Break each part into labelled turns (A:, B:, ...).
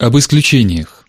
A: Об исключениях.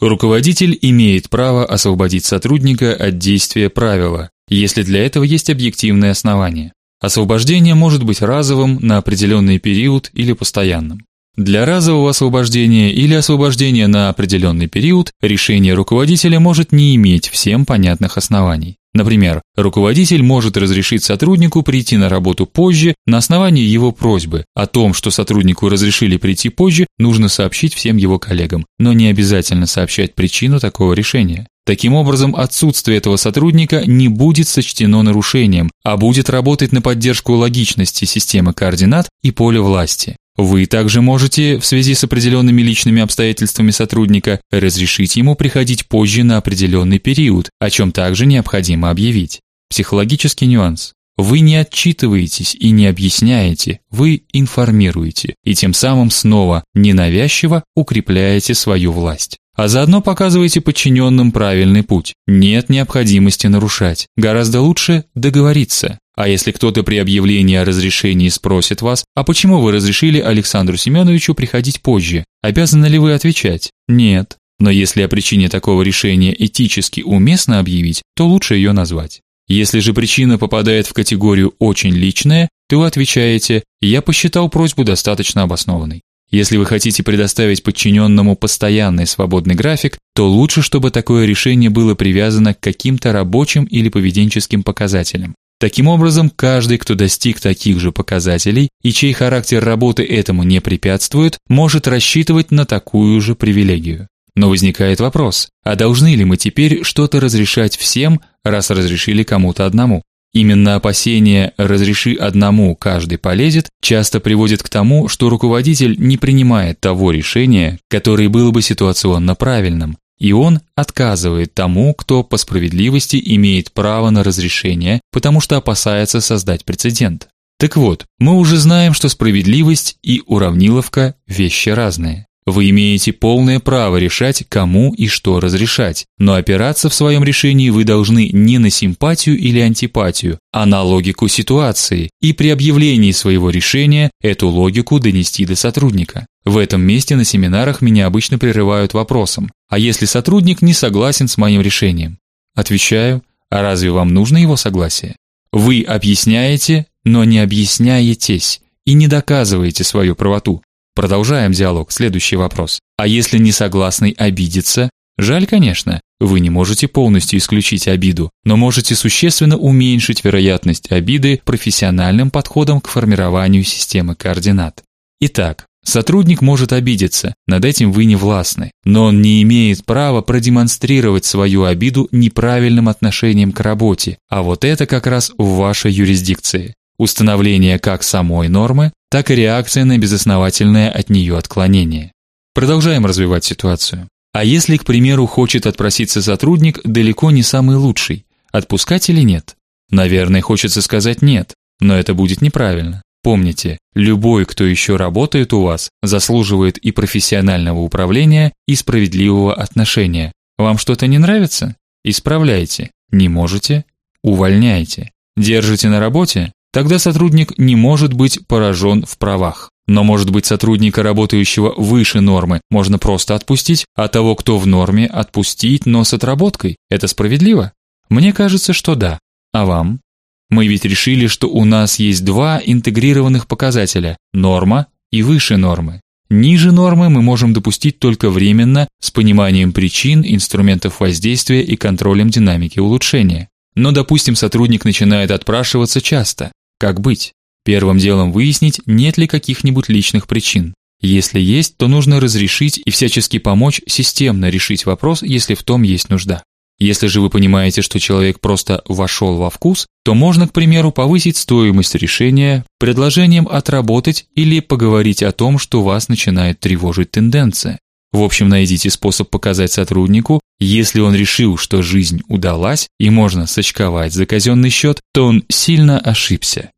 A: Руководитель имеет право освободить сотрудника от действия правила, если для этого есть объективные основания. Освобождение может быть разовым на определенный период или постоянным. Для разового освобождения или освобождения на определенный период решение руководителя может не иметь всем понятных оснований. Например, руководитель может разрешить сотруднику прийти на работу позже на основании его просьбы. О том, что сотруднику разрешили прийти позже, нужно сообщить всем его коллегам, но не обязательно сообщать причину такого решения. Таким образом, отсутствие этого сотрудника не будет сочтено нарушением, а будет работать на поддержку логичности системы координат и поля власти. Вы также можете в связи с определенными личными обстоятельствами сотрудника разрешить ему приходить позже на определенный период, о чем также необходимо объявить. Психологический нюанс. Вы не отчитываетесь и не объясняете, вы информируете, и тем самым снова ненавязчиво укрепляете свою власть. А заодно показываете подчиненным правильный путь. Нет необходимости нарушать. Гораздо лучше договориться. А если кто-то при объявлении о разрешении спросит вас: "А почему вы разрешили Александру Семеновичу приходить позже?" Обязаны ли вы отвечать: "Нет". Но если о причине такого решения этически уместно объявить, то лучше ее назвать. Если же причина попадает в категорию очень личная, то вы отвечаете: "Я посчитал просьбу достаточно обоснованной". Если вы хотите предоставить подчиненному постоянный свободный график, то лучше, чтобы такое решение было привязано к каким-то рабочим или поведенческим показателям. Таким образом, каждый, кто достиг таких же показателей и чей характер работы этому не препятствует, может рассчитывать на такую же привилегию. Но возникает вопрос: а должны ли мы теперь что-то разрешать всем, раз разрешили кому-то одному? Именно опасение разреши одному, каждый полезет часто приводит к тому, что руководитель не принимает того решения, которое было бы ситуационно правильным, и он отказывает тому, кто по справедливости имеет право на разрешение, потому что опасается создать прецедент. Так вот, мы уже знаем, что справедливость и уравниловка вещи разные. Вы имеете полное право решать, кому и что разрешать, но опираться в своем решении вы должны не на симпатию или антипатию, а на логику ситуации, и при объявлении своего решения эту логику донести до сотрудника. В этом месте на семинарах меня обычно прерывают вопросом: "А если сотрудник не согласен с моим решением?" Отвечаю: "А разве вам нужно его согласие? Вы объясняете, но не объясняетесь и не доказываете свою правоту. Продолжаем диалог. Следующий вопрос. А если не согласный обидится? Жаль, конечно. Вы не можете полностью исключить обиду, но можете существенно уменьшить вероятность обиды профессиональным подходом к формированию системы координат. Итак, сотрудник может обидеться, над этим вы не властны, но он не имеет права продемонстрировать свою обиду неправильным отношением к работе, а вот это как раз в вашей юрисдикции. Установление как самой нормы, так и реакция на безосновательное от нее отклонение. Продолжаем развивать ситуацию. А если, к примеру, хочет отпроситься сотрудник далеко не самый лучший, отпускать или нет? Наверное, хочется сказать нет, но это будет неправильно. Помните, любой, кто еще работает у вас, заслуживает и профессионального управления, и справедливого отношения. Вам что-то не нравится? Исправляйте. Не можете? Увольняйте. Держите на работе? Тогда сотрудник не может быть поражен в правах. Но может быть сотрудника, работающего выше нормы, можно просто отпустить, а того, кто в норме, отпустить, но с отработкой. Это справедливо? Мне кажется, что да. А вам? Мы ведь решили, что у нас есть два интегрированных показателя: норма и выше нормы. Ниже нормы мы можем допустить только временно с пониманием причин, инструментов воздействия и контролем динамики улучшения. Но, допустим, сотрудник начинает отпрашиваться часто. Как быть? Первым делом выяснить, нет ли каких-нибудь личных причин. Если есть, то нужно разрешить и всячески помочь системно решить вопрос, если в том есть нужда. Если же вы понимаете, что человек просто вошел во вкус, то можно, к примеру, повысить стоимость решения предложением отработать или поговорить о том, что вас начинает тревожить тенденция. В общем, найдите способ показать сотруднику, если он решил, что жизнь удалась и можно сочковать за казенный счет, то он сильно ошибся.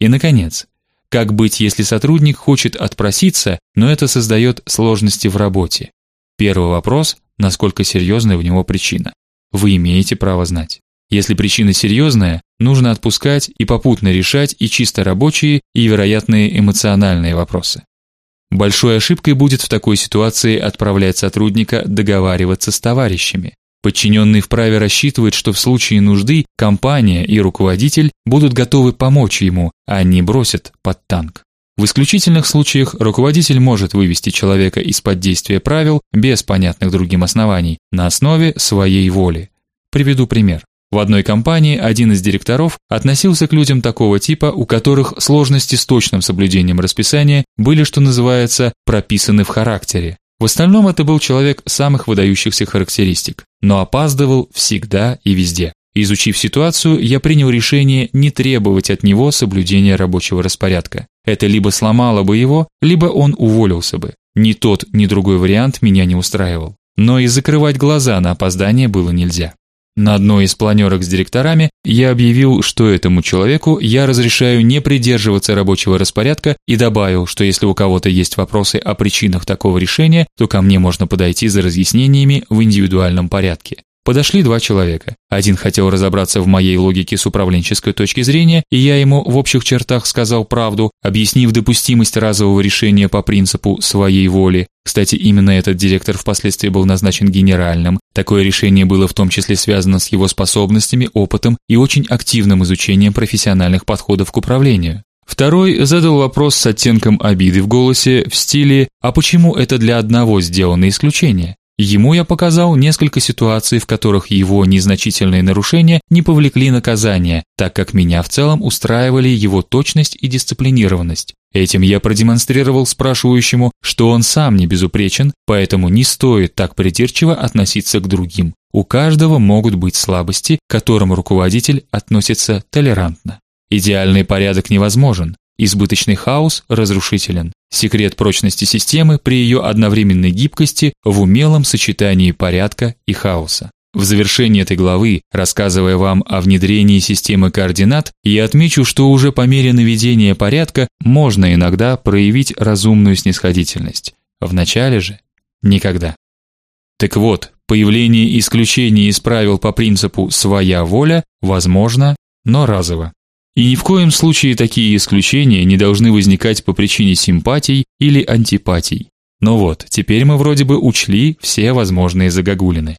A: И наконец, как быть, если сотрудник хочет отпроситься, но это создает сложности в работе? Первый вопрос насколько серьезная у него причина. Вы имеете право знать. Если причина серьезная, нужно отпускать и попутно решать и чисто рабочие, и вероятные эмоциональные вопросы. Большой ошибкой будет в такой ситуации отправлять сотрудника договариваться с товарищами. Подчиненный вправе рассчитывать, что в случае нужды компания и руководитель будут готовы помочь ему, а не бросят под танк. В исключительных случаях руководитель может вывести человека из-под действия правил без понятных другим оснований на основе своей воли. Приведу пример. В одной компании один из директоров относился к людям такого типа, у которых сложности с точным соблюдением расписания были, что называется, прописаны в характере. В остальном это был человек самых выдающихся характеристик, но опаздывал всегда и везде. Изучив ситуацию, я принял решение не требовать от него соблюдения рабочего распорядка. Это либо сломало бы его, либо он уволился бы. Ни тот, ни другой вариант меня не устраивал. Но и закрывать глаза на опоздание было нельзя. На одной из планерок с директорами я объявил, что этому человеку я разрешаю не придерживаться рабочего распорядка и добавил, что если у кого-то есть вопросы о причинах такого решения, то ко мне можно подойти за разъяснениями в индивидуальном порядке. Подошли два человека. Один хотел разобраться в моей логике с управленческой точки зрения, и я ему в общих чертах сказал правду, объяснив допустимость разового решения по принципу своей воли. Кстати, именно этот директор впоследствии был назначен генеральным. Такое решение было в том числе связано с его способностями, опытом и очень активным изучением профессиональных подходов к управлению. Второй задал вопрос с оттенком обиды в голосе в стиле: "А почему это для одного сделано исключение?" Ему я показал несколько ситуаций, в которых его незначительные нарушения не повлекли наказания, так как меня в целом устраивали его точность и дисциплинированность. Этим я продемонстрировал спрашивающему, что он сам не безупречен, поэтому не стоит так придирчиво относиться к другим. У каждого могут быть слабости, к которым руководитель относится толерантно. Идеальный порядок невозможен, избыточный хаос разрушителен. Секрет прочности системы при ее одновременной гибкости в умелом сочетании порядка и хаоса. В завершении этой главы, рассказывая вам о внедрении системы координат, я отмечу, что уже по мере наведения порядка можно иногда проявить разумную снисходительность. В начале же никогда. Так вот, появление исключений из правил по принципу своя воля возможно, но разово. И ни в коем случае такие исключения не должны возникать по причине симпатий или антипатий. Но вот, теперь мы вроде бы учли все возможные загогулины.